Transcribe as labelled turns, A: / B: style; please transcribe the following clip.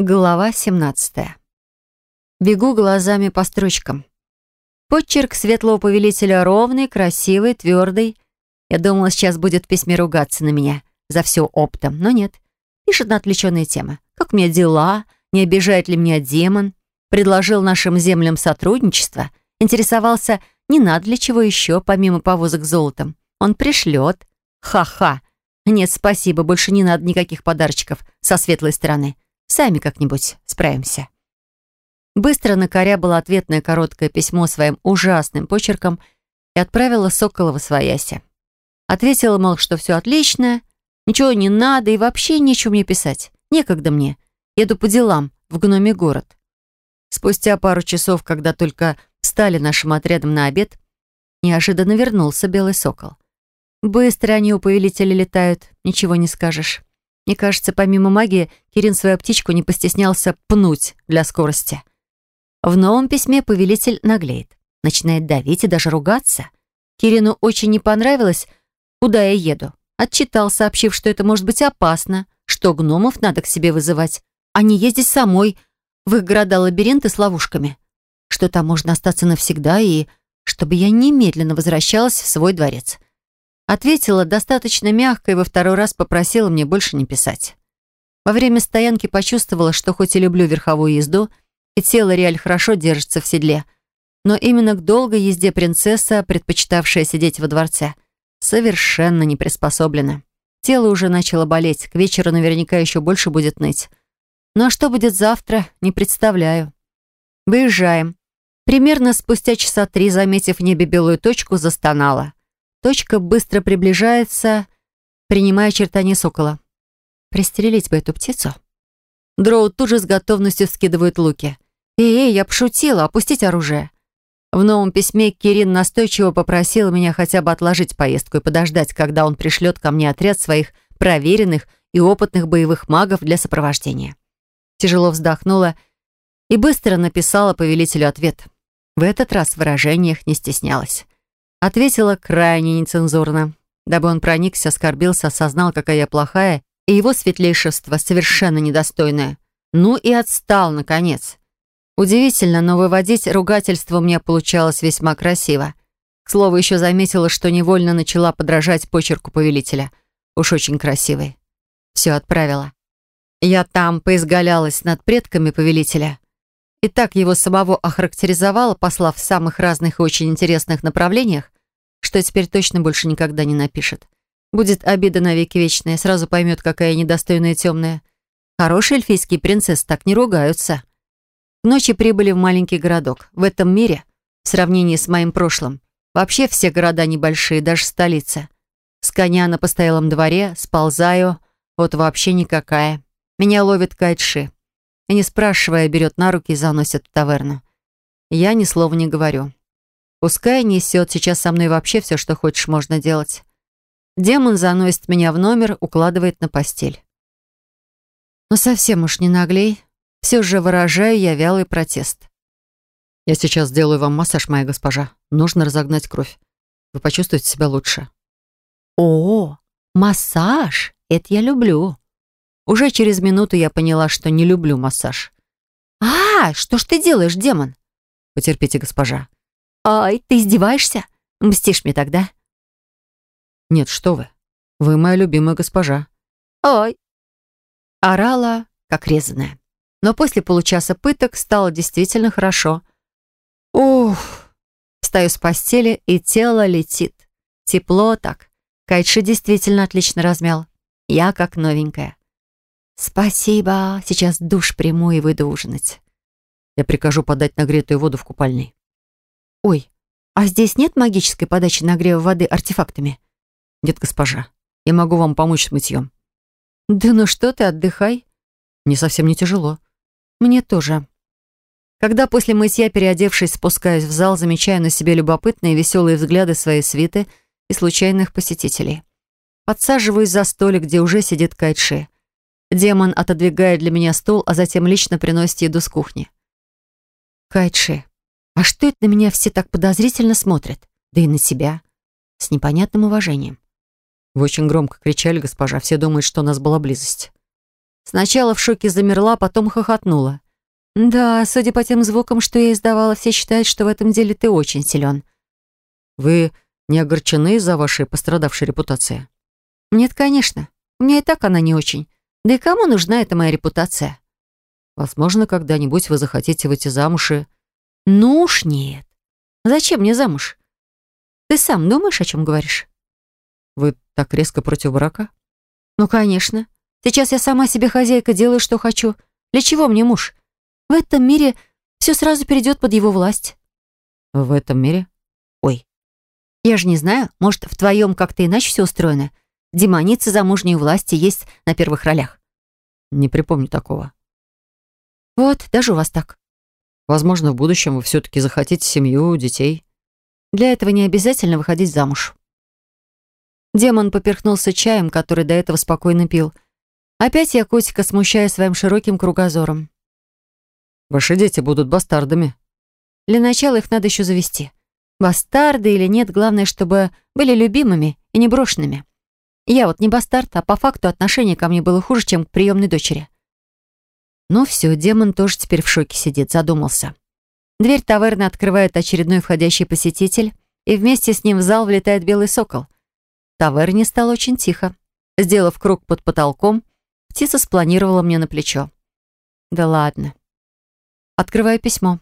A: Глава 17. Бегу глазами по строчкам. Подчерк светлого повелителя ровный, красивый, твердый. Я думала, сейчас будет в письме ругаться на меня за все оптом, но нет. Пишет на отвлеченные темы. Как у меня дела? Не обижает ли меня демон? Предложил нашим землям сотрудничество. Интересовался, не надо ли чего еще, помимо повозок золотом. Он пришлет. Ха-ха. Нет, спасибо, больше не надо никаких подарочков со светлой стороны. Сами как-нибудь справимся». Быстро накорябала ответное короткое письмо своим ужасным почерком и отправила Соколова свояси. Ответила, мол, что все отлично, ничего не надо и вообще нечего мне писать. Некогда мне. Еду по делам в гномий город. Спустя пару часов, когда только стали нашим отрядом на обед, неожиданно вернулся белый сокол. Быстро они у повелителя летают, ничего не скажешь. Мне кажется, помимо магии, Кирин свою птичку не постеснялся пнуть для скорости. В новом письме повелитель наглеет, начинает давить и даже ругаться. Кирину очень не понравилось, куда я еду. Отчитал, сообщив, что это может быть опасно, что гномов надо к себе вызывать, а не ездить самой в их города-лабиринты с ловушками. Что там можно остаться навсегда и чтобы я немедленно возвращалась в свой дворец. Ответила достаточно мягко и во второй раз попросила мне больше не писать. Во время стоянки почувствовала, что хоть и люблю верховую езду, и тело реаль хорошо держится в седле, но именно к долгой езде принцесса, предпочитавшая сидеть во дворце, совершенно не приспособлена. Тело уже начало болеть, к вечеру наверняка еще больше будет ныть. Ну а что будет завтра, не представляю. Выезжаем. Примерно спустя часа три, заметив в небе белую точку, застонала. Точка быстро приближается, принимая очертания сокола. Пристрелить бы эту птицу. Дроу тут же с готовностью скидывают луки. «Эй, эй, я пошутила, опустить оружие». В новом письме Кирин настойчиво попросил меня хотя бы отложить поездку и подождать, когда он пришлет ко мне отряд своих проверенных и опытных боевых магов для сопровождения. Тяжело вздохнула и быстро написала повелителю ответ. В этот раз в выражениях не стеснялась. Ответила крайне нецензурно. Дабы он проникся, оскорбился, осознал, какая я плохая, и его светлейшество совершенно недостойное. Ну и отстал, наконец. Удивительно, но выводить ругательство меня получалось весьма красиво. К слову, еще заметила, что невольно начала подражать почерку повелителя. Уж очень красивый. Все отправила. Я там поизгалялась над предками повелителя. И так его самого охарактеризовала, послав в самых разных и очень интересных направлениях, что теперь точно больше никогда не напишет. Будет обида навеки вечная, сразу поймет, какая недостойная темная. Хорошие эльфийские принцессы так не ругаются. К ночи прибыли в маленький городок. В этом мире, в сравнении с моим прошлым, вообще все города небольшие, даже столица. С коня на постоялом дворе, сползаю, вот вообще никакая. Меня ловит кайтши и, не спрашивая, берет на руки и заносит в таверну. Я ни слова не говорю. Пускай несет, сейчас со мной вообще все, что хочешь, можно делать. Демон заносит меня в номер, укладывает на постель. Но совсем уж не наглей. Все же выражаю я вялый протест. Я сейчас сделаю вам массаж, моя госпожа. Нужно разогнать кровь. Вы почувствуете себя лучше. О, массаж! Это я люблю. Уже через минуту я поняла, что не люблю массаж. «А, что ж ты делаешь, демон?» «Потерпите, госпожа». «Ай, ты издеваешься? Мстишь мне тогда?» «Нет, что вы. Вы моя любимая госпожа». «Ай!» Орала, как резаная. Но после получаса пыток стало действительно хорошо. Ух! Встаю с постели, и тело летит. Тепло так. Кайтши действительно отлично размял. Я как новенькая. «Спасибо. Сейчас душ приму и выйду ужинать». Я прикажу подать нагретую воду в купальной. «Ой, а здесь нет магической подачи нагрева воды артефактами?» «Нет, госпожа. Я могу вам помочь с мытьем». «Да ну что ты, отдыхай». «Мне совсем не тяжело». «Мне тоже». Когда после мытья, переодевшись, спускаюсь в зал, замечаю на себе любопытные веселые взгляды своей свиты и случайных посетителей. Подсаживаюсь за столик, где уже сидит Кайтши. Демон отодвигает для меня стул, а затем лично приносит еду с кухни. Кайтши, а что это на меня все так подозрительно смотрят? Да и на себя. С непонятным уважением. Вы очень громко кричали, госпожа. Все думают, что у нас была близость. Сначала в шоке замерла, потом хохотнула. «Да, судя по тем звукам, что я издавала, все считают, что в этом деле ты очень силен».
B: «Вы не огорчены из-за вашей пострадавшей репутации?»
A: «Нет, конечно. У меня и так она не очень. Да и кому нужна эта моя репутация?»
B: «Возможно, когда-нибудь вы захотите выйти замуж и...»
A: «Ну уж нет. Зачем мне замуж? Ты сам думаешь, о чем говоришь?»
B: «Вы так резко против брака?»
A: «Ну, конечно. Сейчас я сама себе хозяйка, делаю, что хочу. Для чего мне муж? В этом мире все сразу перейдет под его власть».
B: «В этом мире?»
A: «Ой, я же не знаю, может, в твоем как-то иначе все устроено? Демоницы замужней власти есть на первых ролях».
B: «Не припомню такого».
A: «Вот, даже у вас так».
B: «Возможно, в будущем вы все-таки захотите семью, детей».
A: «Для этого не обязательно выходить замуж». Демон поперхнулся чаем, который до этого спокойно пил. Опять я котика смущаю своим широким кругозором.
B: «Ваши дети будут бастардами».
A: «Для начала их надо еще завести. Бастарды или нет, главное, чтобы были любимыми и не брошенными. Я вот не бастард, а по факту отношение ко мне было хуже, чем к приемной дочери». Ну все, демон тоже теперь в шоке сидит, задумался. Дверь таверны открывает очередной входящий посетитель, и вместе с ним в зал влетает белый сокол. В таверне стало очень тихо. Сделав круг под потолком, Птица спланировала мне на плечо. Да ладно. Открываю письмо.